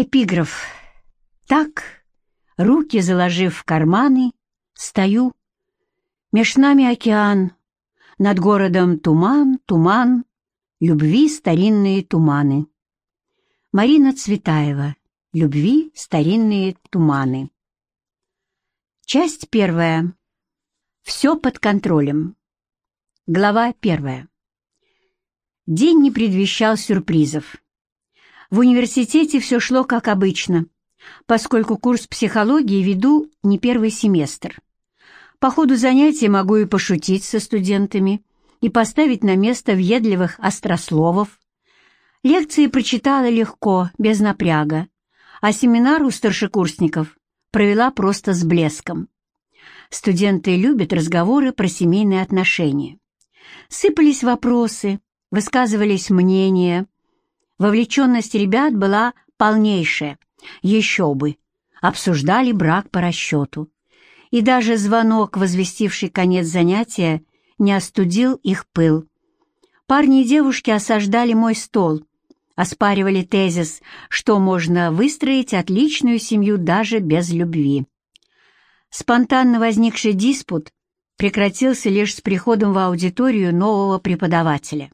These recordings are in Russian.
Эпиграф. Так, руки заложив в карманы, стою. Меж нами океан, над городом туман, туман, любви старинные туманы. Марина Цветаева. Любви старинные туманы. Часть первая. Все под контролем. Глава первая. День не предвещал сюрпризов. В университете все шло как обычно, поскольку курс психологии веду не первый семестр. По ходу занятий могу и пошутить со студентами, и поставить на место въедливых острословов. Лекции прочитала легко, без напряга, а семинар у старшекурсников провела просто с блеском. Студенты любят разговоры про семейные отношения. Сыпались вопросы, высказывались мнения, Вовлеченность ребят была полнейшая. Еще бы. Обсуждали брак по расчету. И даже звонок, возвестивший конец занятия, не остудил их пыл. Парни и девушки осаждали мой стол, оспаривали тезис, что можно выстроить отличную семью даже без любви. Спонтанно возникший диспут прекратился лишь с приходом в аудиторию нового преподавателя.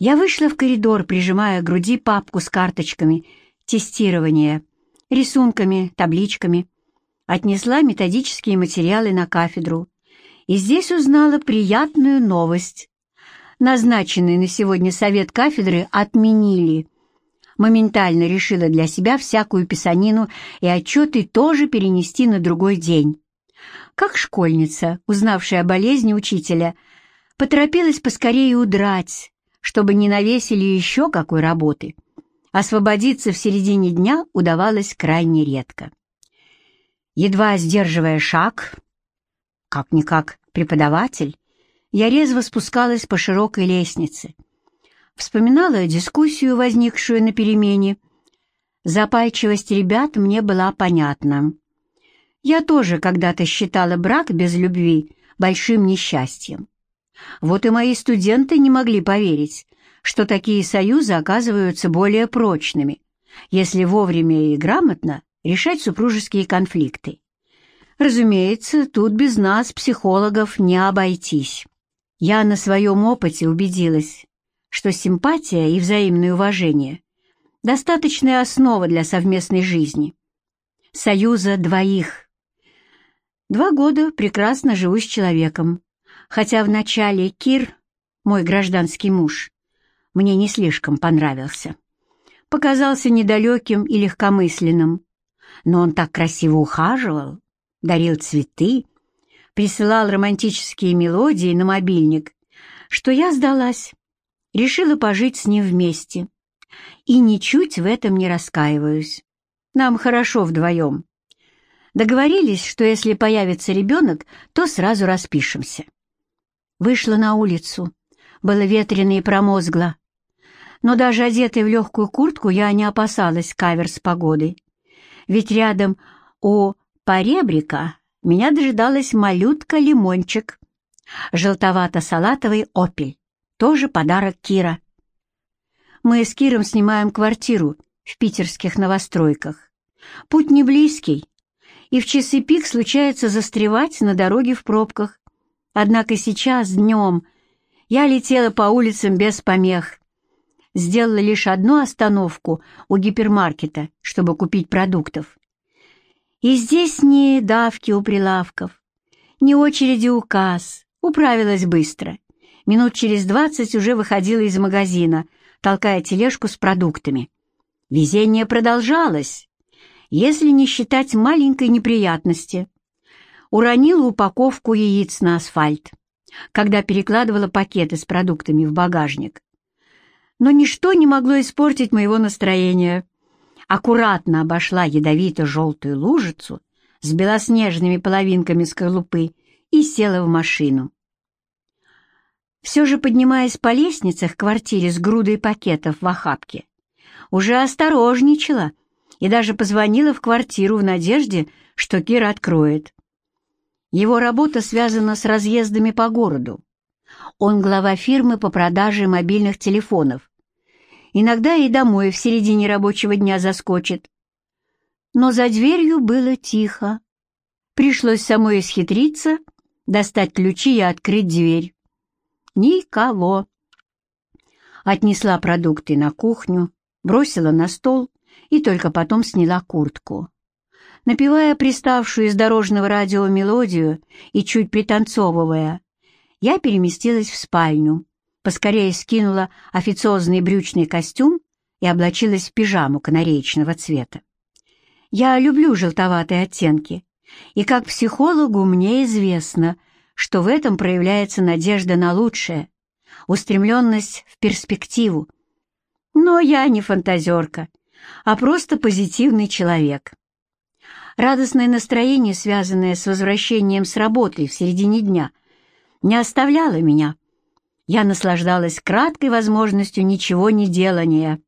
Я вышла в коридор, прижимая к груди папку с карточками тестирования, рисунками, табличками. Отнесла методические материалы на кафедру. И здесь узнала приятную новость. Назначенный на сегодня совет кафедры отменили. Моментально решила для себя всякую писанину и отчеты тоже перенести на другой день. Как школьница, узнавшая о болезни учителя, поторопилась поскорее удрать, чтобы не навесили еще какой работы. Освободиться в середине дня удавалось крайне редко. Едва сдерживая шаг, как-никак преподаватель, я резво спускалась по широкой лестнице. Вспоминала дискуссию, возникшую на перемене. Запальчивость ребят мне была понятна. Я тоже когда-то считала брак без любви большим несчастьем. Вот и мои студенты не могли поверить, что такие союзы оказываются более прочными, если вовремя и грамотно решать супружеские конфликты. Разумеется, тут без нас, психологов, не обойтись. Я на своем опыте убедилась, что симпатия и взаимное уважение – достаточная основа для совместной жизни. Союза двоих. Два года прекрасно живу с человеком, хотя вначале Кир, мой гражданский муж, мне не слишком понравился. Показался недалеким и легкомысленным, но он так красиво ухаживал, дарил цветы, присылал романтические мелодии на мобильник, что я сдалась, решила пожить с ним вместе. И ничуть в этом не раскаиваюсь. Нам хорошо вдвоем. Договорились, что если появится ребенок, то сразу распишемся. Вышла на улицу. Было ветрено и промозгло. Но даже одетая в легкую куртку я не опасалась кавер с погодой. Ведь рядом у поребрика меня дожидалась малютка-лимончик. Желтовато-салатовый опель. Тоже подарок Кира. Мы с Киром снимаем квартиру в питерских новостройках. Путь не близкий, и в часы пик случается застревать на дороге в пробках. Однако сейчас, днем, я летела по улицам без помех. Сделала лишь одну остановку у гипермаркета, чтобы купить продуктов. И здесь ни давки у прилавков, ни очереди у касс. Управилась быстро. Минут через двадцать уже выходила из магазина, толкая тележку с продуктами. Везение продолжалось, если не считать маленькой неприятности — уронила упаковку яиц на асфальт, когда перекладывала пакеты с продуктами в багажник. Но ничто не могло испортить моего настроения. Аккуратно обошла ядовито-желтую лужицу с белоснежными половинками скорлупы и села в машину. Все же, поднимаясь по лестнице к квартире с грудой пакетов в охапке, уже осторожничала и даже позвонила в квартиру в надежде, что Кира откроет. Его работа связана с разъездами по городу. Он глава фирмы по продаже мобильных телефонов. Иногда и домой в середине рабочего дня заскочит. Но за дверью было тихо. Пришлось самой исхитриться, достать ключи и открыть дверь. Никого. Отнесла продукты на кухню, бросила на стол и только потом сняла куртку. Напевая приставшую из дорожного радио мелодию и чуть пританцовывая, я переместилась в спальню, поскорее скинула официозный брючный костюм и облачилась в пижаму канареечного цвета. Я люблю желтоватые оттенки, и как психологу мне известно, что в этом проявляется надежда на лучшее, устремленность в перспективу. Но я не фантазерка, а просто позитивный человек. Радостное настроение, связанное с возвращением с работы в середине дня, не оставляло меня. Я наслаждалась краткой возможностью ничего не делания.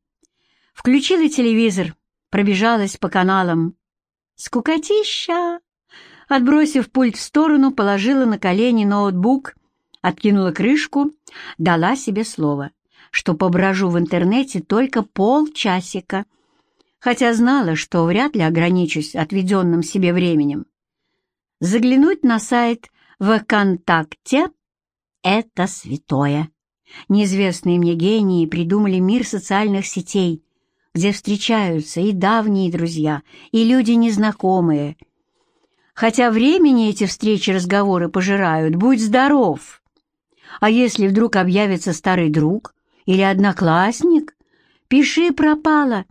Включила телевизор, пробежалась по каналам. Скукотища! Отбросив пульт в сторону, положила на колени ноутбук, откинула крышку, дала себе слово, что поброжу в интернете только полчасика — хотя знала, что вряд ли ограничусь отведенным себе временем. Заглянуть на сайт ВКонтакте — это святое. Неизвестные мне гении придумали мир социальных сетей, где встречаются и давние друзья, и люди незнакомые. Хотя времени эти встречи и разговоры пожирают, будь здоров. А если вдруг объявится старый друг или одноклассник, пиши пропало,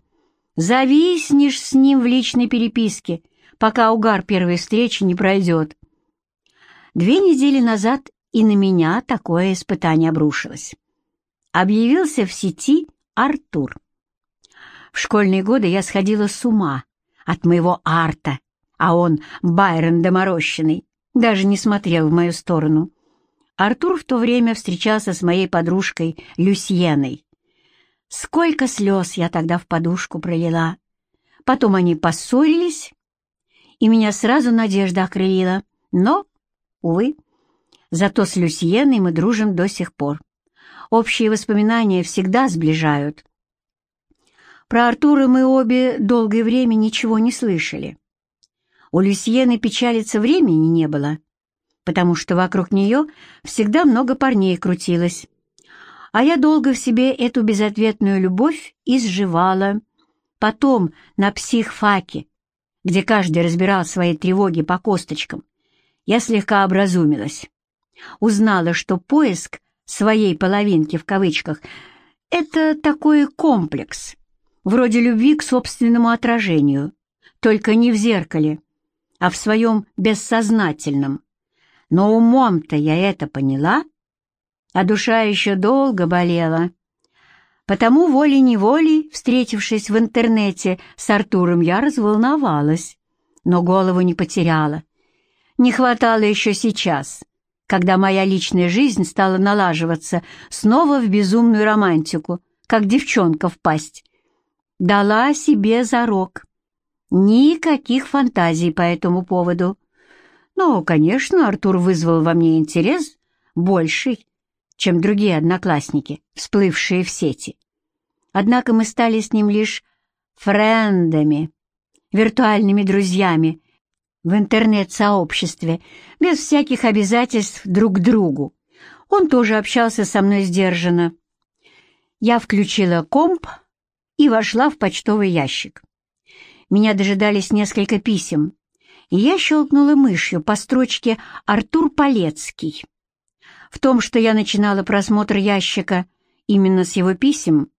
Зависнешь с ним в личной переписке, пока угар первой встречи не пройдет. Две недели назад и на меня такое испытание обрушилось. Объявился в сети Артур. В школьные годы я сходила с ума от моего арта, а он, Байрон доморощенный, даже не смотрел в мою сторону. Артур в то время встречался с моей подружкой Люсьеной. Сколько слез я тогда в подушку пролила. Потом они поссорились, и меня сразу надежда окрылила. Но, увы, зато с Люсьеной мы дружим до сих пор. Общие воспоминания всегда сближают. Про Артура мы обе долгое время ничего не слышали. У Люсьены печалиться времени не было, потому что вокруг нее всегда много парней крутилось а я долго в себе эту безответную любовь изживала. Потом на психфаке, где каждый разбирал свои тревоги по косточкам, я слегка образумилась. Узнала, что поиск «своей половинки» в кавычках — это такой комплекс, вроде любви к собственному отражению, только не в зеркале, а в своем бессознательном. Но умом-то я это поняла а душа еще долго болела. Потому волей-неволей, встретившись в интернете с Артуром, я разволновалась, но голову не потеряла. Не хватало еще сейчас, когда моя личная жизнь стала налаживаться снова в безумную романтику, как девчонка в пасть. Дала себе зарок. Никаких фантазий по этому поводу. Но, конечно, Артур вызвал во мне интерес больший, чем другие одноклассники, всплывшие в сети. Однако мы стали с ним лишь френдами, виртуальными друзьями в интернет-сообществе, без всяких обязательств друг к другу. Он тоже общался со мной сдержанно. Я включила комп и вошла в почтовый ящик. Меня дожидались несколько писем, и я щелкнула мышью по строчке «Артур Полецкий». В том, что я начинала просмотр ящика именно с его писем,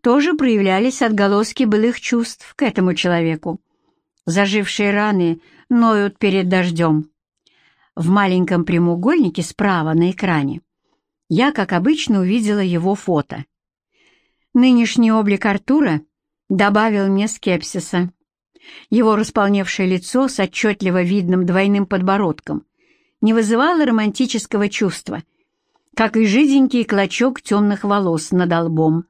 тоже проявлялись отголоски былых чувств к этому человеку. Зажившие раны ноют перед дождем. В маленьком прямоугольнике справа на экране я, как обычно, увидела его фото. Нынешний облик Артура добавил мне скепсиса. Его располневшее лицо с отчетливо видным двойным подбородком не вызывало романтического чувства, как и жиденький клочок темных волос над лбом.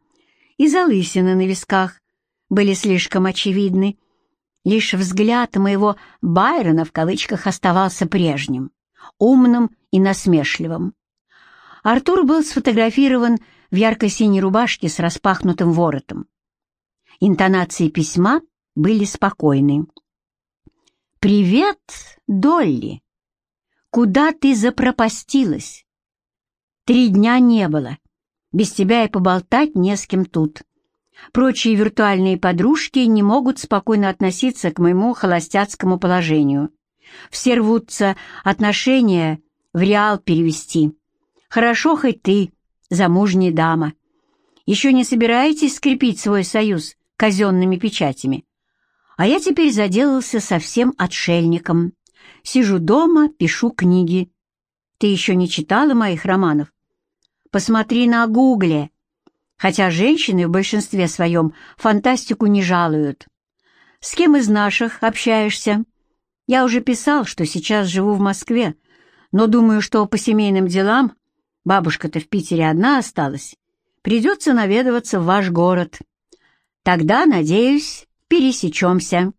И залысины на висках были слишком очевидны. Лишь взгляд моего Байрона в кавычках оставался прежним, умным и насмешливым. Артур был сфотографирован в ярко-синей рубашке с распахнутым воротом. Интонации письма были спокойны. «Привет, Долли! Куда ты запропастилась? Три дня не было. Без тебя и поболтать не с кем тут. Прочие виртуальные подружки не могут спокойно относиться к моему холостяцкому положению. Все рвутся отношения в реал перевести. Хорошо хоть ты, замужняя дама. Еще не собираетесь скрепить свой союз казенными печатями? А я теперь заделался совсем отшельником. Сижу дома, пишу книги. Ты еще не читала моих романов? Посмотри на гугле. Хотя женщины в большинстве своем фантастику не жалуют. С кем из наших общаешься? Я уже писал, что сейчас живу в Москве, но думаю, что по семейным делам бабушка-то в Питере одна осталась. Придется наведываться в ваш город. Тогда, надеюсь, пересечемся.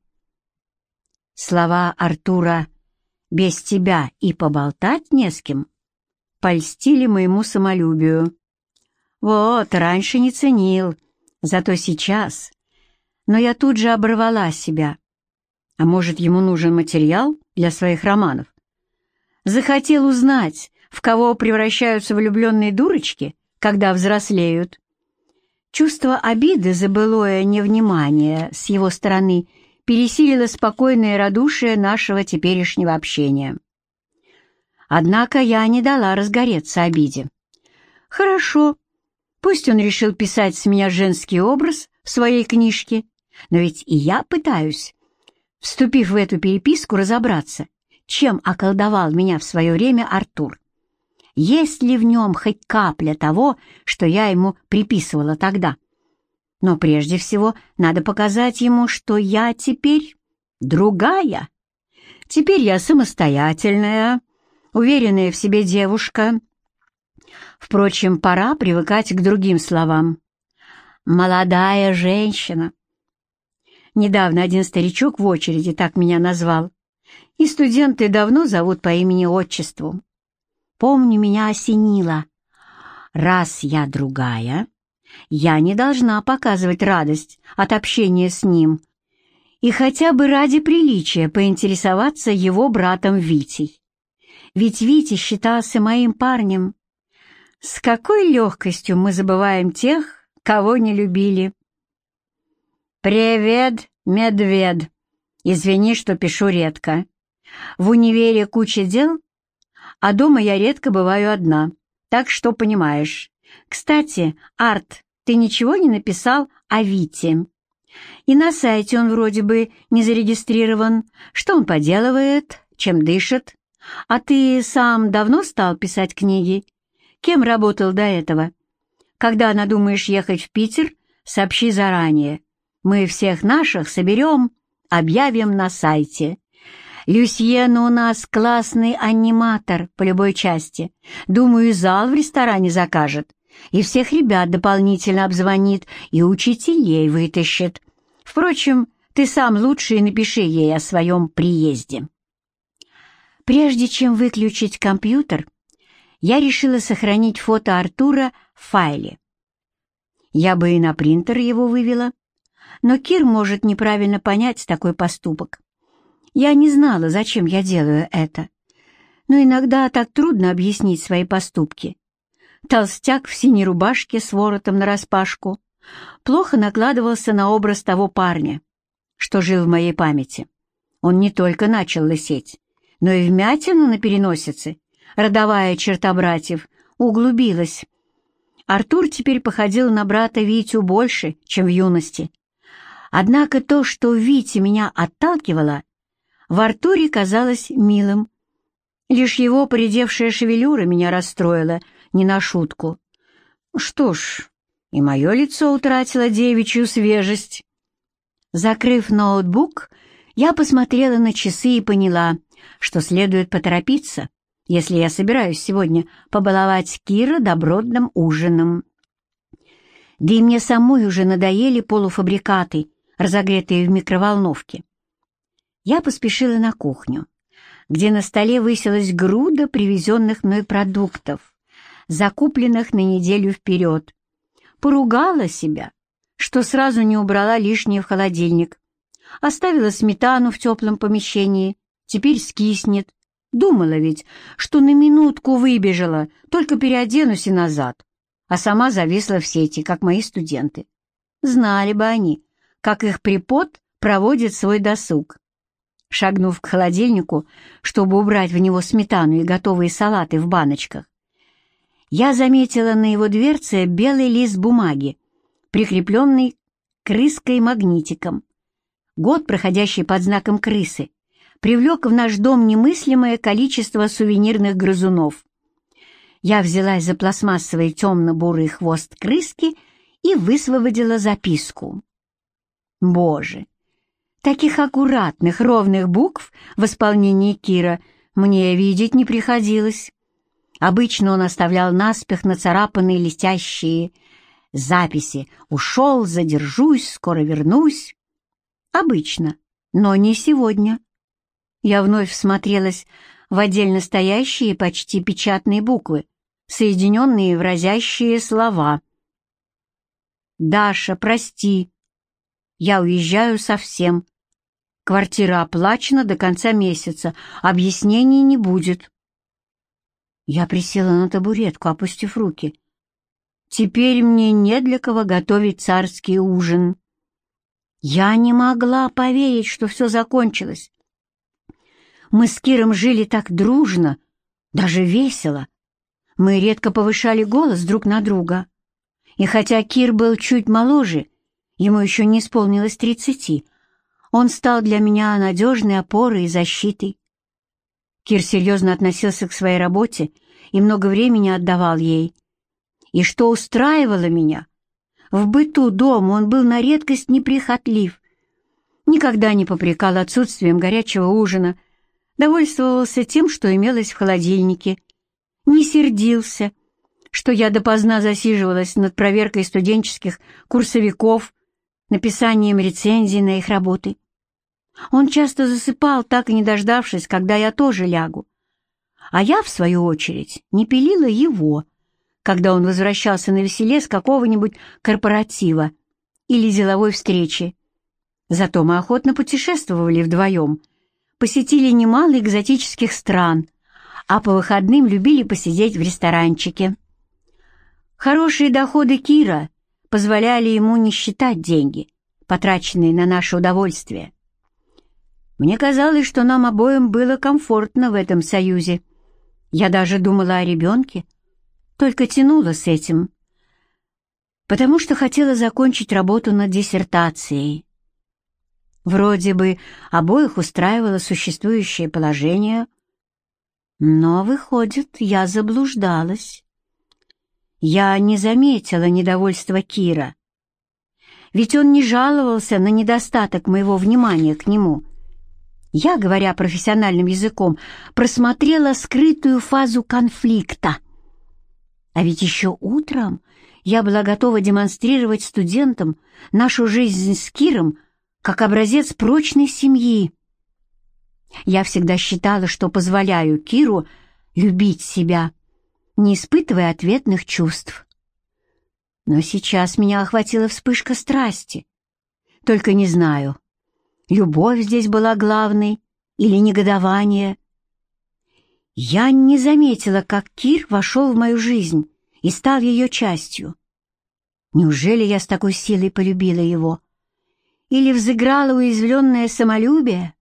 Слова Артура «без тебя и поболтать не с кем» польстили моему самолюбию. Вот, раньше не ценил, зато сейчас. Но я тут же оборвала себя. А может, ему нужен материал для своих романов? Захотел узнать, в кого превращаются влюбленные дурочки, когда взрослеют. Чувство обиды за былое невнимание с его стороны пересилило спокойное радушие нашего теперешнего общения. Однако я не дала разгореться обиде. Хорошо, пусть он решил писать с меня женский образ в своей книжке, но ведь и я пытаюсь, вступив в эту переписку, разобраться, чем околдовал меня в свое время Артур. Есть ли в нем хоть капля того, что я ему приписывала тогда? Но прежде всего надо показать ему, что я теперь другая. Теперь я самостоятельная, уверенная в себе девушка. Впрочем, пора привыкать к другим словам. «Молодая женщина». Недавно один старичок в очереди так меня назвал, и студенты давно зовут по имени-отчеству. Помню, меня осенило. Раз я другая, я не должна показывать радость от общения с ним и хотя бы ради приличия поинтересоваться его братом Витей ведь Витя считался моим парнем. С какой легкостью мы забываем тех, кого не любили. «Привет, медвед!» Извини, что пишу редко. В универе куча дел, а дома я редко бываю одна, так что понимаешь. Кстати, Арт, ты ничего не написал о Вите? И на сайте он вроде бы не зарегистрирован. Что он поделывает, чем дышит? А ты сам давно стал писать книги? Кем работал до этого? Когда надумаешь ехать в Питер, сообщи заранее. Мы всех наших соберем, объявим на сайте. Люсьена у нас классный аниматор по любой части. Думаю, зал в ресторане закажет. И всех ребят дополнительно обзвонит, и учителей вытащит. Впрочем, ты сам лучше и напиши ей о своем приезде. Прежде чем выключить компьютер, я решила сохранить фото Артура в файле. Я бы и на принтер его вывела, но Кир может неправильно понять такой поступок. Я не знала, зачем я делаю это, но иногда так трудно объяснить свои поступки. Толстяк в синей рубашке с воротом нараспашку плохо накладывался на образ того парня, что жил в моей памяти. Он не только начал лысеть, но и вмятина на переносице, родовая черта братьев, углубилась. Артур теперь походил на брата Витю больше, чем в юности. Однако то, что в Вите меня отталкивало, в Артуре казалось милым. Лишь его поредевшая шевелюра меня расстроила не на шутку. Что ж, и мое лицо утратило девичью свежесть. Закрыв ноутбук, я посмотрела на часы и поняла — что следует поторопиться, если я собираюсь сегодня побаловать Кира добротным ужином. Да и мне самой уже надоели полуфабрикаты, разогретые в микроволновке. Я поспешила на кухню, где на столе высилась груда привезенных мной продуктов, закупленных на неделю вперед, поругала себя, что сразу не убрала лишнее в холодильник. Оставила сметану в теплом помещении, теперь скиснет. Думала ведь, что на минутку выбежала, только переоденусь и назад, а сама зависла в сети, как мои студенты. Знали бы они, как их препод проводит свой досуг. Шагнув к холодильнику, чтобы убрать в него сметану и готовые салаты в баночках, я заметила на его дверце белый лист бумаги, прикрепленный крыской-магнитиком. Год, проходящий под знаком крысы, привлек в наш дом немыслимое количество сувенирных грызунов. Я взялась за пластмассовый темно-бурый хвост крыски и высвободила записку. Боже, таких аккуратных, ровных букв в исполнении Кира мне видеть не приходилось. Обычно он оставлял наспех нацарапанные листящие записи «Ушел, задержусь, скоро вернусь». Обычно, но не сегодня. Я вновь всмотрелась в отдельно стоящие почти печатные буквы, соединенные в разящие слова. «Даша, прости, я уезжаю совсем. Квартира оплачена до конца месяца, объяснений не будет». Я присела на табуретку, опустив руки. Теперь мне не для кого готовить царский ужин. Я не могла поверить, что все закончилось. Мы с Киром жили так дружно, даже весело. Мы редко повышали голос друг на друга. И хотя Кир был чуть моложе, ему еще не исполнилось тридцати, он стал для меня надежной опорой и защитой. Кир серьезно относился к своей работе и много времени отдавал ей. И что устраивало меня, в быту дома он был на редкость неприхотлив, никогда не попрекал отсутствием горячего ужина, довольствовался тем, что имелось в холодильнике, не сердился, что я допоздна засиживалась над проверкой студенческих курсовиков, написанием рецензий на их работы. Он часто засыпал, так и не дождавшись, когда я тоже лягу. А я, в свою очередь, не пилила его, когда он возвращался на веселе с какого-нибудь корпоратива или деловой встречи. Зато мы охотно путешествовали вдвоем, посетили немало экзотических стран, а по выходным любили посидеть в ресторанчике. Хорошие доходы Кира позволяли ему не считать деньги, потраченные на наше удовольствие. Мне казалось, что нам обоим было комфортно в этом союзе. Я даже думала о ребенке, только тянула с этим, потому что хотела закончить работу над диссертацией. Вроде бы обоих устраивало существующее положение, но, выходит, я заблуждалась. Я не заметила недовольства Кира, ведь он не жаловался на недостаток моего внимания к нему — я, говоря профессиональным языком, просмотрела скрытую фазу конфликта. А ведь еще утром я была готова демонстрировать студентам нашу жизнь с Киром как образец прочной семьи. Я всегда считала, что позволяю Киру любить себя, не испытывая ответных чувств. Но сейчас меня охватила вспышка страсти. Только не знаю, Любовь здесь была главной или негодование? Я не заметила, как Кир вошел в мою жизнь и стал ее частью. Неужели я с такой силой полюбила его? Или взыграло уязвленное самолюбие?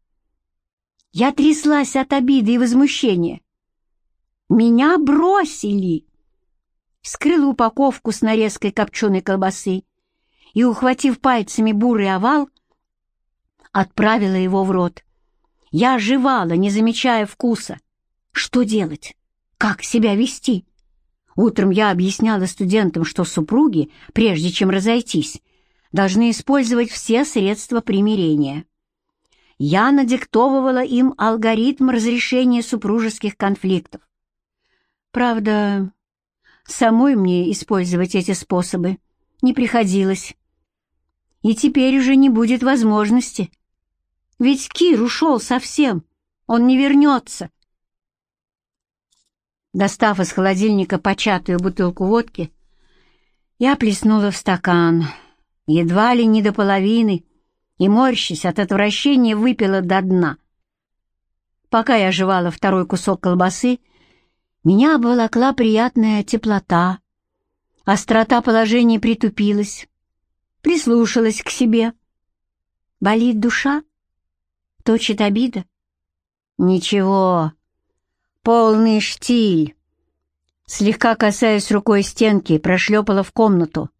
Я тряслась от обиды и возмущения. Меня бросили! Вскрыла упаковку с нарезкой копченой колбасы и, ухватив пальцами бурый овал, отправила его в рот. Я оживала, не замечая вкуса. Что делать? Как себя вести? Утром я объясняла студентам, что супруги, прежде чем разойтись, должны использовать все средства примирения. Я надиктовывала им алгоритм разрешения супружеских конфликтов. Правда, самой мне использовать эти способы не приходилось. И теперь уже не будет возможности. Ведь Кир ушел совсем, он не вернется. Достав из холодильника початую бутылку водки, Я плеснула в стакан, едва ли не до половины, и, морщась от отвращения, выпила до дна. Пока я жевала второй кусок колбасы, меня обволокла приятная теплота. Острота положения притупилась. Прислушалась к себе. Болит душа? Точит обида? Ничего, полный штиль. Слегка касаясь рукой стенки, прошлепала в комнату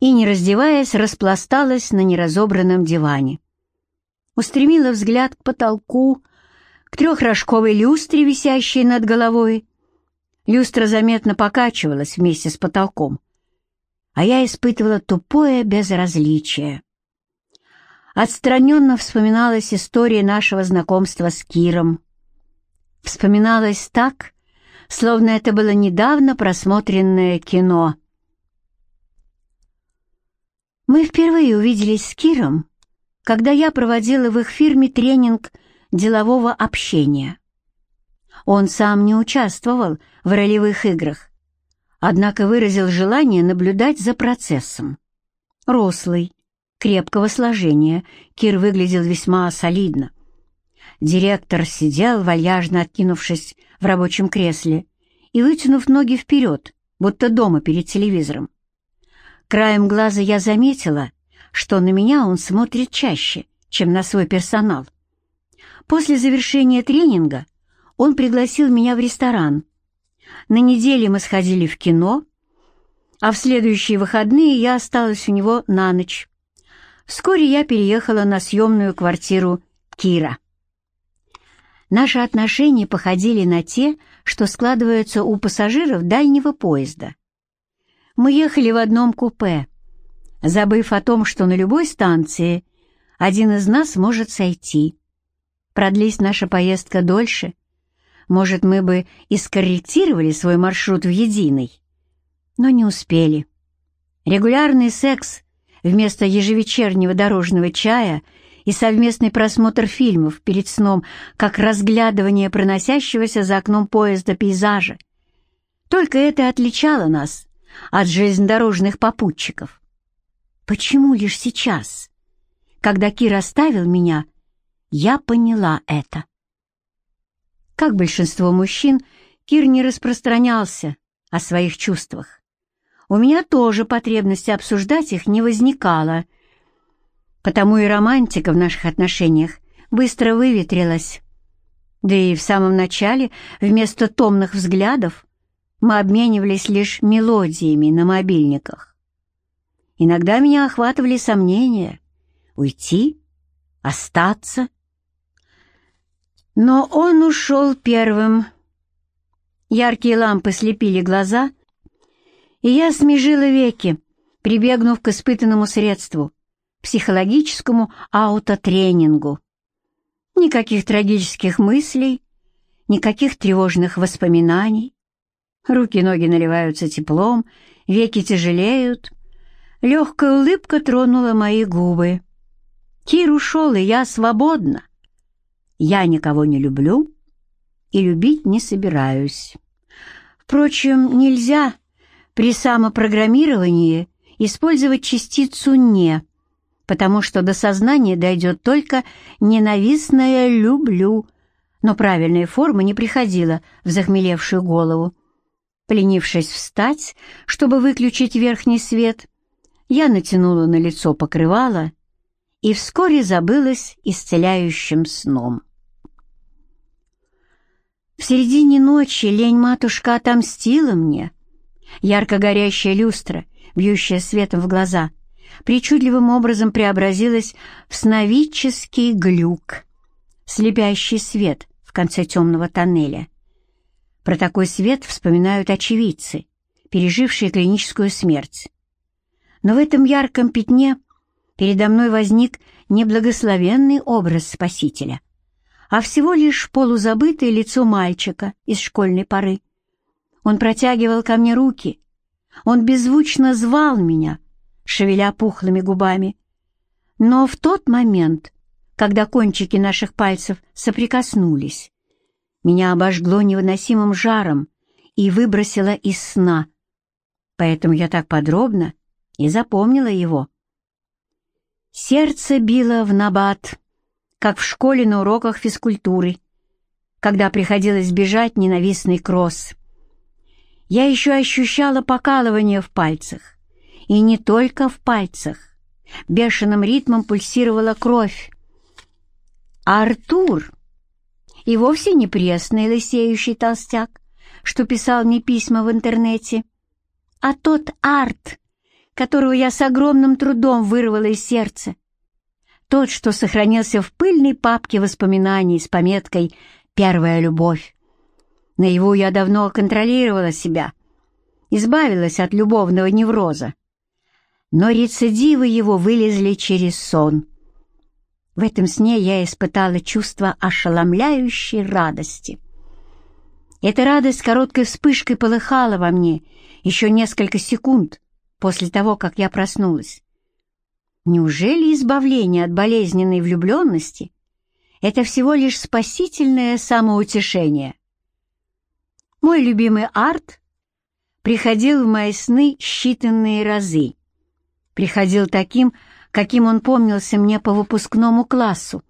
и, не раздеваясь, распласталась на неразобранном диване. Устремила взгляд к потолку, к трехрожковой люстре, висящей над головой. Люстра заметно покачивалась вместе с потолком, а я испытывала тупое безразличие. Отстраненно вспоминалась история нашего знакомства с Киром. Вспоминалась так, словно это было недавно просмотренное кино. Мы впервые увиделись с Киром, когда я проводила в их фирме тренинг делового общения. Он сам не участвовал в ролевых играх, однако выразил желание наблюдать за процессом. Рослый, крепкого сложения, Кир выглядел весьма солидно. Директор сидел, вальяжно откинувшись в рабочем кресле и вытянув ноги вперед, будто дома перед телевизором. Краем глаза я заметила, что на меня он смотрит чаще, чем на свой персонал. После завершения тренинга он пригласил меня в ресторан. На неделе мы сходили в кино, а в следующие выходные я осталась у него на ночь. Вскоре я переехала на съемную квартиру Кира. Наши отношения походили на те, что складываются у пассажиров дальнего поезда. Мы ехали в одном купе, забыв о том, что на любой станции один из нас может сойти. Продлись наша поездка дольше, может, мы бы и скорректировали свой маршрут в единый. Но не успели. Регулярный секс вместо ежевечернего дорожного чая — и совместный просмотр фильмов перед сном, как разглядывание проносящегося за окном поезда пейзажа. Только это отличало нас от железнодорожных попутчиков. Почему лишь сейчас, когда Кир оставил меня, я поняла это? Как большинство мужчин, Кир не распространялся о своих чувствах. У меня тоже потребности обсуждать их не возникало — Потому и романтика в наших отношениях быстро выветрилась. Да и в самом начале вместо томных взглядов мы обменивались лишь мелодиями на мобильниках. Иногда меня охватывали сомнения — уйти, остаться. Но он ушел первым. Яркие лампы слепили глаза, и я смежила веки, прибегнув к испытанному средству — психологическому аутотренингу. Никаких трагических мыслей, никаких тревожных воспоминаний. Руки-ноги наливаются теплом, веки тяжелеют. Легкая улыбка тронула мои губы. Кир ушел, и я свободна. Я никого не люблю и любить не собираюсь. Впрочем, нельзя при самопрограммировании использовать частицу «не», потому что до сознания дойдет только ненавистное «люблю», но правильная форма не приходила в захмелевшую голову. Пленившись встать, чтобы выключить верхний свет, я натянула на лицо покрывало и вскоре забылась исцеляющим сном. В середине ночи лень-матушка отомстила мне. Ярко горящая люстра, бьющая светом в глаза — причудливым образом преобразилась в сновидческий глюк, слепящий свет в конце темного тоннеля. Про такой свет вспоминают очевидцы, пережившие клиническую смерть. Но в этом ярком пятне передо мной возник не благословенный образ Спасителя, а всего лишь полузабытое лицо мальчика из школьной поры. Он протягивал ко мне руки, он беззвучно звал меня — шевеля пухлыми губами. Но в тот момент, когда кончики наших пальцев соприкоснулись, меня обожгло невыносимым жаром и выбросило из сна. поэтому я так подробно и запомнила его. Сердце било в набат, как в школе на уроках физкультуры, когда приходилось бежать ненавистный кросс. Я еще ощущала покалывание в пальцах, и не только в пальцах. Бешеным ритмом пульсировала кровь. А Артур, и вовсе не пресный лысеющий толстяк, что писал мне письма в интернете, а тот Арт, которого я с огромным трудом вырвала из сердца, тот, что сохранился в пыльной папке воспоминаний с пометкой «Первая любовь». На его я давно контролировала себя, избавилась от любовного невроза. Но рецидивы его вылезли через сон. В этом сне я испытала чувство ошеломляющей радости. Эта радость короткой вспышкой полыхала во мне еще несколько секунд после того, как я проснулась. Неужели избавление от болезненной влюбленности — это всего лишь спасительное самоутешение? Мой любимый арт приходил в мои сны считанные разы. Приходил таким, каким он помнился мне по выпускному классу.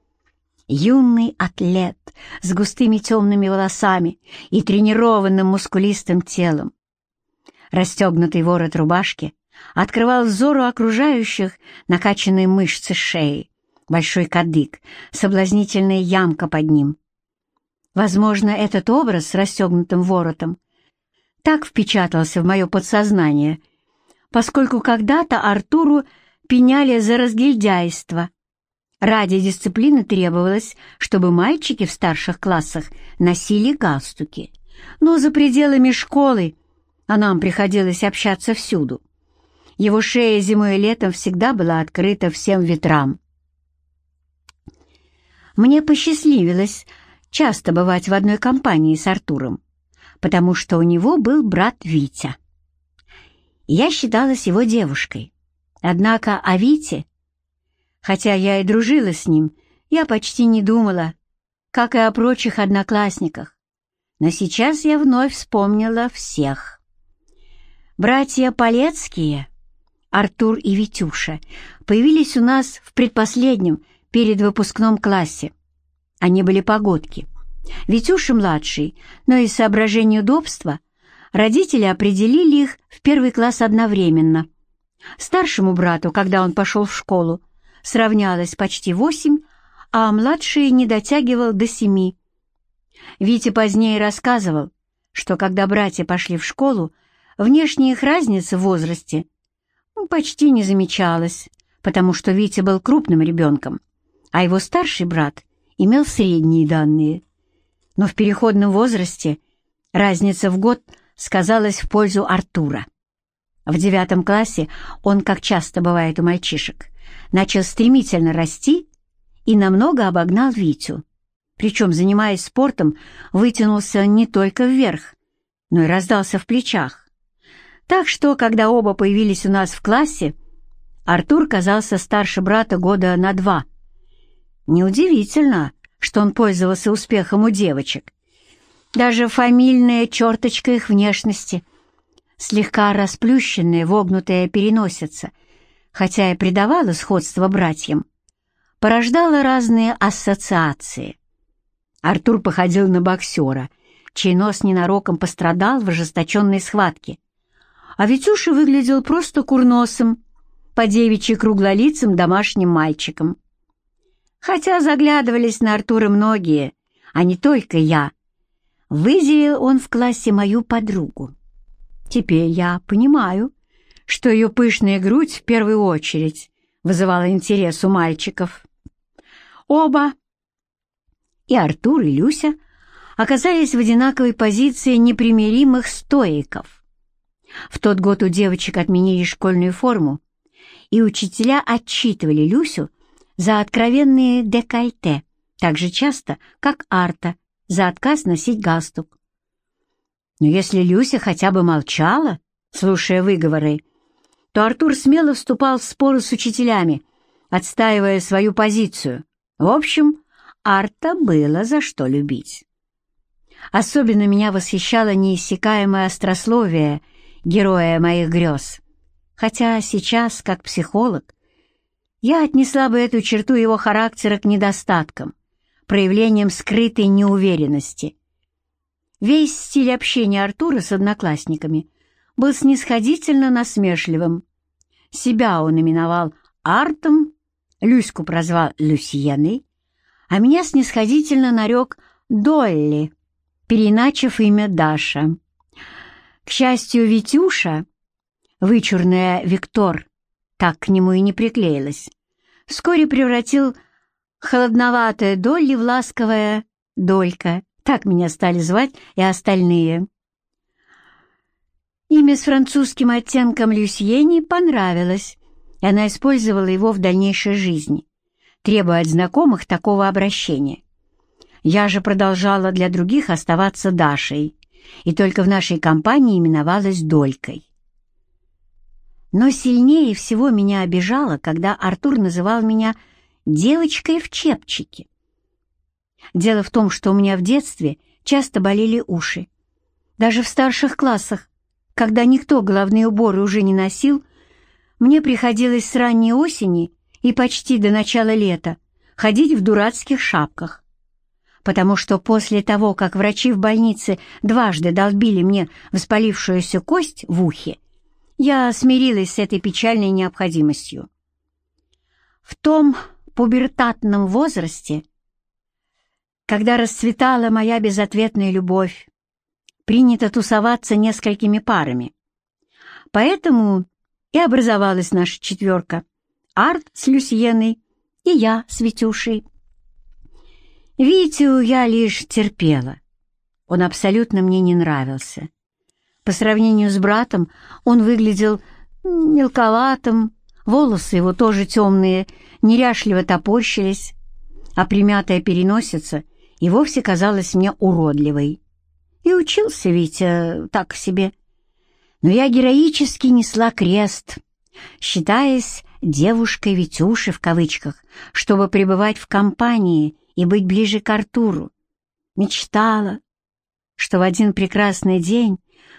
Юный атлет с густыми темными волосами и тренированным мускулистым телом. Расстегнутый ворот рубашки открывал взору окружающих накачанные мышцы шеи, большой кадык, соблазнительная ямка под ним. Возможно, этот образ с расстегнутым воротом так впечатался в мое подсознание, поскольку когда-то Артуру пеняли за разгильдяйство. Ради дисциплины требовалось, чтобы мальчики в старших классах носили галстуки. Но за пределами школы, а нам приходилось общаться всюду, его шея зимой и летом всегда была открыта всем ветрам. Мне посчастливилось часто бывать в одной компании с Артуром, потому что у него был брат Витя. Я считалась его девушкой. Однако о Вите, хотя я и дружила с ним, я почти не думала, как и о прочих одноклассниках. Но сейчас я вновь вспомнила всех. Братья Полецкие, Артур и Витюша, появились у нас в предпоследнем, перед выпускном классе. Они были погодки. Витюша-младший, но из соображений удобства родители определили их в первый класс одновременно — Старшему брату, когда он пошел в школу, сравнялось почти восемь, а младший не дотягивал до семи. Витя позднее рассказывал, что когда братья пошли в школу, внешняя их разница в возрасте почти не замечалась, потому что Витя был крупным ребенком, а его старший брат имел средние данные. Но в переходном возрасте разница в год сказалась в пользу Артура. В девятом классе он, как часто бывает у мальчишек, начал стремительно расти и намного обогнал Витю. Причем, занимаясь спортом, вытянулся не только вверх, но и раздался в плечах. Так что, когда оба появились у нас в классе, Артур казался старше брата года на два. Неудивительно, что он пользовался успехом у девочек. Даже фамильная черточка их внешности — слегка расплющенная вогнутая переносица, хотя и придавала сходство братьям, порождала разные ассоциации. Артур походил на боксера, чей нос ненароком пострадал в ожесточенной схватке, а Витюша выглядел просто курносом, по девичьи круглолицым домашним мальчиком. Хотя заглядывались на Артура многие, а не только я, выделил он в классе мою подругу. Теперь я понимаю, что ее пышная грудь в первую очередь вызывала интерес у мальчиков. Оба, и Артур, и Люся, оказались в одинаковой позиции непримиримых стоиков. В тот год у девочек отменили школьную форму, и учителя отчитывали Люсю за откровенные декольте так же часто, как Арта за отказ носить галстук. Но если Люся хотя бы молчала, слушая выговоры, то Артур смело вступал в споры с учителями, отстаивая свою позицию. В общем, Арта было за что любить. Особенно меня восхищало неиссякаемое острословие героя моих грез. Хотя сейчас, как психолог, я отнесла бы эту черту его характера к недостаткам, проявлением скрытой неуверенности. Весь стиль общения Артура с одноклассниками был снисходительно насмешливым. Себя он именовал Артом, Люську прозвал Люсьеной, а меня снисходительно нарек Долли, переиначив имя Даша. К счастью, Витюша, вычурная Виктор, так к нему и не приклеилась, вскоре превратил холодноватая Долли в ласковая Долька. Так меня стали звать и остальные. Имя с французским оттенком Люсьени понравилось, и она использовала его в дальнейшей жизни, требуя от знакомых такого обращения. Я же продолжала для других оставаться Дашей, и только в нашей компании именовалась Долькой. Но сильнее всего меня обижало, когда Артур называл меня «девочкой в чепчике». Дело в том, что у меня в детстве часто болели уши. Даже в старших классах, когда никто головные уборы уже не носил, мне приходилось с ранней осени и почти до начала лета ходить в дурацких шапках. Потому что после того, как врачи в больнице дважды долбили мне воспалившуюся кость в ухе, я смирилась с этой печальной необходимостью. В том пубертатном возрасте, когда расцветала моя безответная любовь, принято тусоваться несколькими парами. Поэтому и образовалась наша четверка. Арт с Люсьеной и я с Витюшей. Витю я лишь терпела. Он абсолютно мне не нравился. По сравнению с братом он выглядел мелковатым, волосы его тоже темные, неряшливо топорщились, а примятая переносица и вовсе казалась мне уродливой. И учился Витя так себе но я героически несла крест, считаясь «девушкой Витюши» в кавычках, чтобы пребывать в компании и быть ближе к Артуру. Мечтала, что в один прекрасный день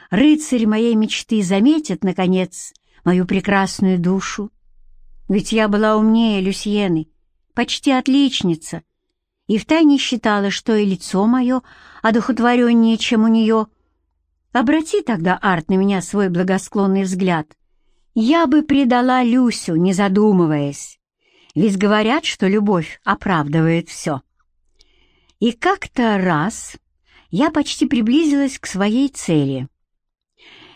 рыцарь моей мечты заметит, наконец, мою прекрасную душу. Ведь я была умнее Люсьены, почти отличница, и втайне считала, что и лицо мое одухотвореннее, чем у нее — Обрати тогда, Арт, на меня свой благосклонный взгляд. Я бы предала Люсю, не задумываясь. Ведь говорят, что любовь оправдывает все. И как-то раз я почти приблизилась к своей цели.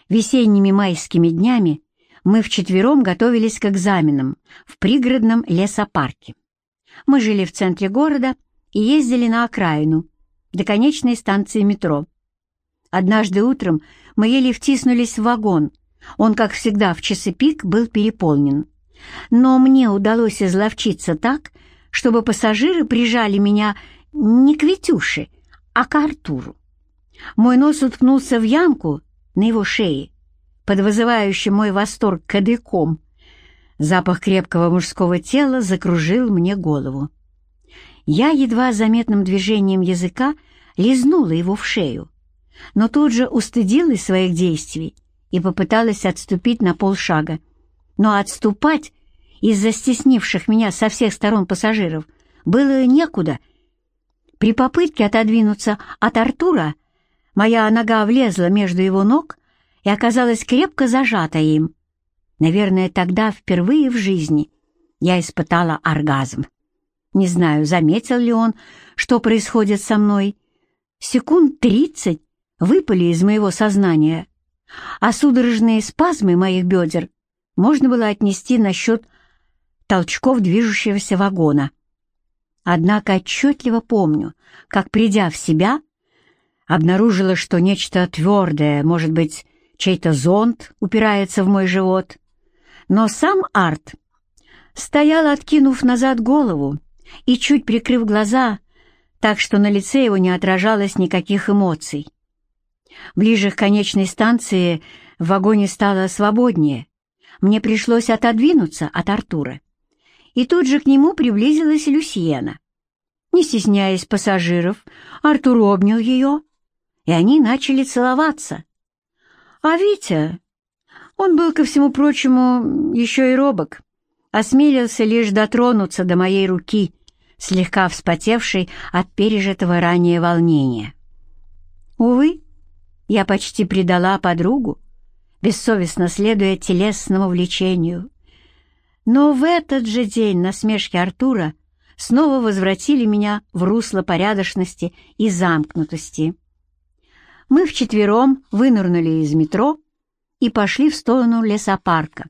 Весенними майскими днями мы вчетвером готовились к экзаменам в пригородном лесопарке. Мы жили в центре города и ездили на окраину, до конечной станции метро. Однажды утром мы еле втиснулись в вагон. Он, как всегда, в часы пик был переполнен. Но мне удалось изловчиться так, чтобы пассажиры прижали меня не к Витюше, а к Артуру. Мой нос уткнулся в ямку на его шее, под вызывающим мой восторг кадыком. Запах крепкого мужского тела закружил мне голову. Я едва заметным движением языка лизнула его в шею но тут же устыдилась своих действий и попыталась отступить на полшага. Но отступать из-за стеснивших меня со всех сторон пассажиров было некуда. При попытке отодвинуться от Артура моя нога влезла между его ног и оказалась крепко зажата им. Наверное, тогда впервые в жизни я испытала оргазм. Не знаю, заметил ли он, что происходит со мной. Секунд тридцать выпали из моего сознания, а судорожные спазмы моих бедер можно было отнести на счет толчков движущегося вагона. Однако отчетливо помню, как, придя в себя, обнаружила, что нечто твердое, может быть, чей-то зонт упирается в мой живот. Но сам Арт стоял, откинув назад голову и чуть прикрыв глаза, так что на лице его не отражалось никаких эмоций. Ближе к конечной станции в вагоне стало свободнее. Мне пришлось отодвинуться от Артура. И тут же к нему приблизилась Люсьена. Не стесняясь пассажиров, Артур обнял ее, и они начали целоваться. А Витя Он был, ко всему прочему, еще и робок, осмелился лишь дотронуться до моей руки, слегка вспотевшей от пережитого ранее волнения. Увы, я почти предала подругу, бессовестно следуя телесному влечению. Но в этот же день насмешки Артура снова возвратили меня в русло порядочности и замкнутости. Мы вчетвером вынырнули из метро и пошли в сторону лесопарка.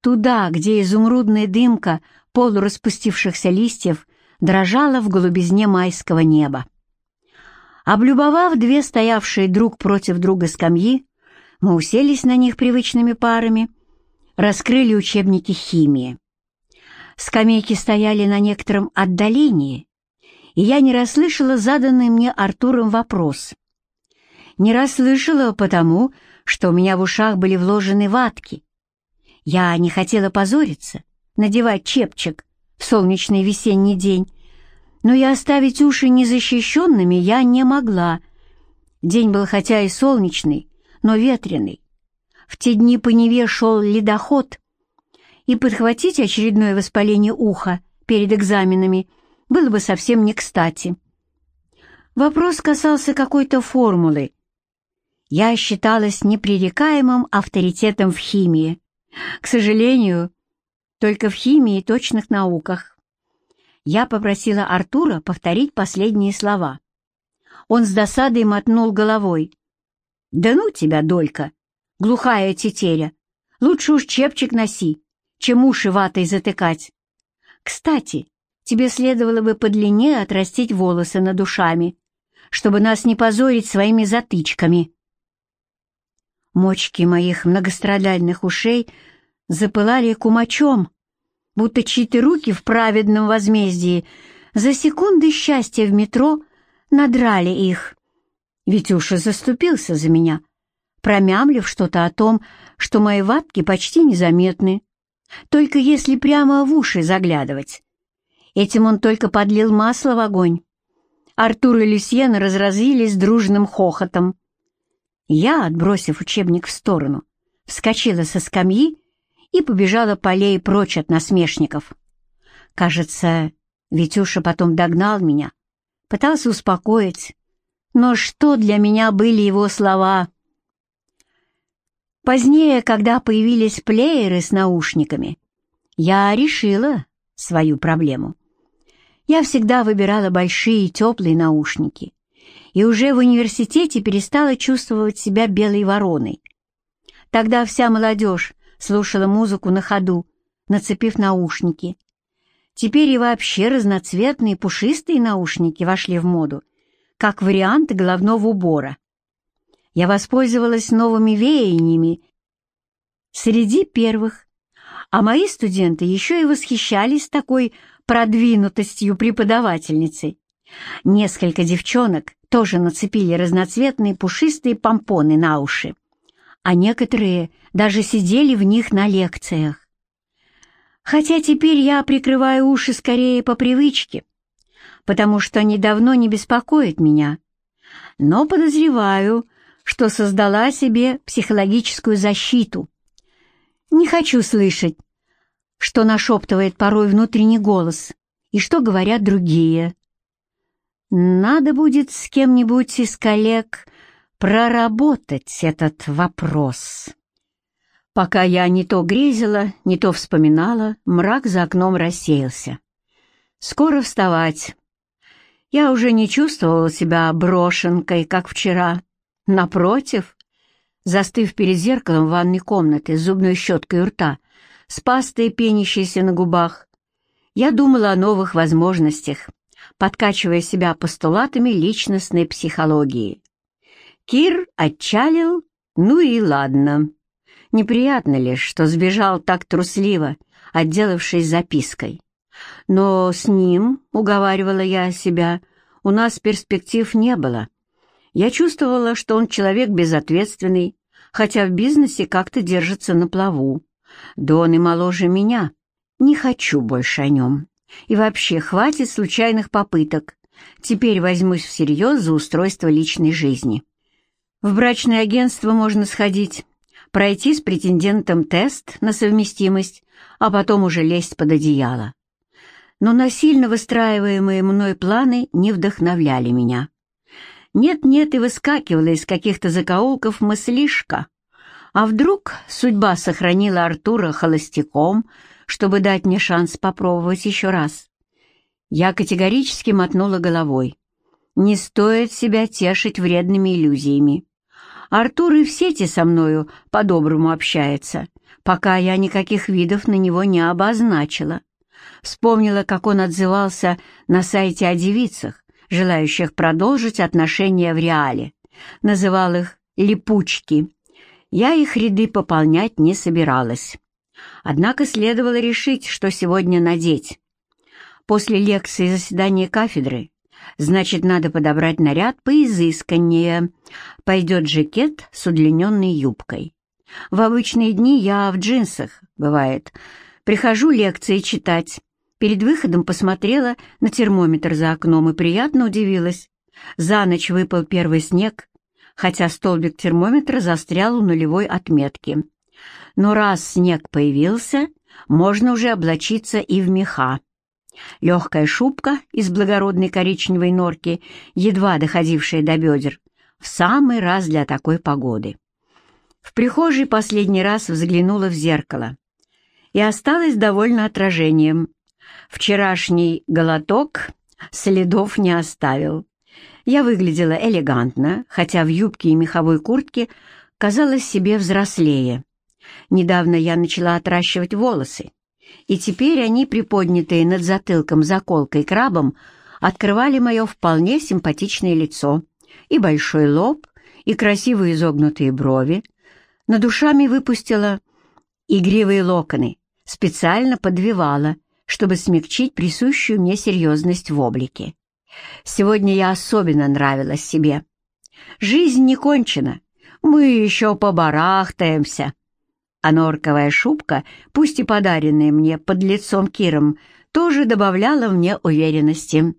Туда, где изумрудная дымка полураспустившихся листьев дрожала в голубизне майского неба. Облюбовав две стоявшие друг против друга скамьи, мы уселись на них привычными парами, раскрыли учебники химии. Скамейки стояли на некотором отдалении, и я не расслышала заданный мне Артуром вопрос. Не расслышала потому, что у меня в ушах были вложены ватки. Я не хотела позориться, надевать чепчик в солнечный весенний день, но и оставить уши незащищенными я не могла. День был хотя и солнечный, но ветреный. В те дни по Неве шел ледоход, и подхватить очередное воспаление уха перед экзаменами было бы совсем не кстати. Вопрос касался какой-то формулы, я считалась непререкаемым авторитетом в химии. К сожалению, только в химии и точных науках. Я попросила Артура повторить последние слова. Он с досадой мотнул головой. «Да ну тебя, Долька, глухая тетеря! Лучше уж чепчик носи, чем уши ватой затыкать. Кстати, тебе следовало бы подлиннее отрастить волосы над ушами, чтобы нас не позорить своими затычками». Мочки моих многострадальных ушей запылали кумачом, будто чьи-то руки в праведном возмездии за секунды счастья в метро надрали их. Витюша заступился за меня, промямлив что-то о том, что мои ватки почти незаметны, только если прямо в уши заглядывать. Этим он только подлил масло в огонь. Артур и Люсьен разразились дружным хохотом. Я, отбросив учебник в сторону, вскочила со скамьи и побежала полей прочь от насмешников. Кажется, Витюша потом догнал меня, пытался успокоить, но что для меня были его слова? Позднее, когда появились плееры с наушниками, я решила свою проблему. Я всегда выбирала большие теплые наушники, и уже в университете перестала чувствовать себя белой вороной. Тогда вся молодежь слушала музыку на ходу, нацепив наушники. Теперь и вообще разноцветные пушистые наушники вошли в моду, как вариант головного убора. Я воспользовалась новыми веяниями среди первых, а мои студенты еще и восхищались такой продвинутостью преподавательницы. Несколько девчонок тоже нацепили разноцветные пушистые помпоны на уши, а некоторые даже сидели в них на лекциях. Хотя теперь я прикрываю уши скорее по привычке, потому что они давно не беспокоят меня, но подозреваю, что создала себе психологическую защиту. Не хочу слышать, что нашептывает порой внутренний голос и что говорят другие. Надо будет с кем-нибудь из коллег проработать этот вопрос. Пока я не то грезила, не то вспоминала, мрак за окном рассеялся. Скоро вставать. Я уже не чувствовала себя брошенкой, как вчера. Напротив, застыв перед зеркалом в ванной комнаты с зубной щеткой у рта, с пастой, пенящейся на губах, я думала о новых возможностях, подкачивая себя постулатами личностной психологии. Кир отчалил, ну и ладно. Неприятно лишь, что сбежал так трусливо, отделавшись запиской. Но с ним, уговаривала я себя, у нас перспектив не было. Я чувствовала, что он человек безответственный, хотя в бизнесе как-то держится на плаву. Да он и моложе меня. Не хочу больше о нем. И вообще, хватит случайных попыток. Теперь возьмусь всерьез за устройство личной жизни. В брачное агентство можно сходить, пройти с претендентом тест на совместимость, а потом уже лезть под одеяло. Но насильно выстраиваемые мной планы не вдохновляли меня. Нет-нет, и выскакивала из каких-то закоулков мыслишка. А вдруг судьба сохранила Артура холостяком, чтобы дать мне шанс попробовать еще раз? Я категорически мотнула головой. Не стоит себя тешить вредными иллюзиями. Артур и в сети со мною по-доброму общается, пока я никаких видов на него не обозначила. Вспомнила, как он отзывался на сайте о девицах, желающих продолжить отношения в реале. Называл их «липучки». Я их ряды пополнять не собиралась. Однако следовало решить, что сегодня надеть. После лекции заседания кафедры Значит, надо подобрать наряд поизысканнее. Пойдет жакет с удлиненной юбкой. В обычные дни я в джинсах, бывает. Прихожу лекции читать. Перед выходом посмотрела на термометр за окном и приятно удивилась. За ночь выпал первый снег, хотя столбик термометра застрял у нулевой отметки. Но раз снег появился, можно уже облачиться и в меха. Легкая шубка из благородной коричневой норки, едва доходившая до бедер, в самый раз для такой погоды. В прихожей последний раз взглянула в зеркало и осталась довольна отражением. Вчерашний голоток следов не оставил. Я выглядела элегантно, хотя в юбке и меховой куртке казалась себе взрослее. Недавно я начала отращивать волосы, и теперь они, приподнятые над затылком заколкой крабом, открывали мое вполне симпатичное лицо, и большой лоб, и красивые изогнутые брови. Над душами выпустила игривые локоны, специально подвивала, чтобы смягчить присущую мне серьезность в облике. Сегодня я особенно нравилась себе. Жизнь не кончена, мы еще побарахтаемся, а норковая шубка, пусть и подаренная мне под лицом Киром, тоже добавляла мне уверенности.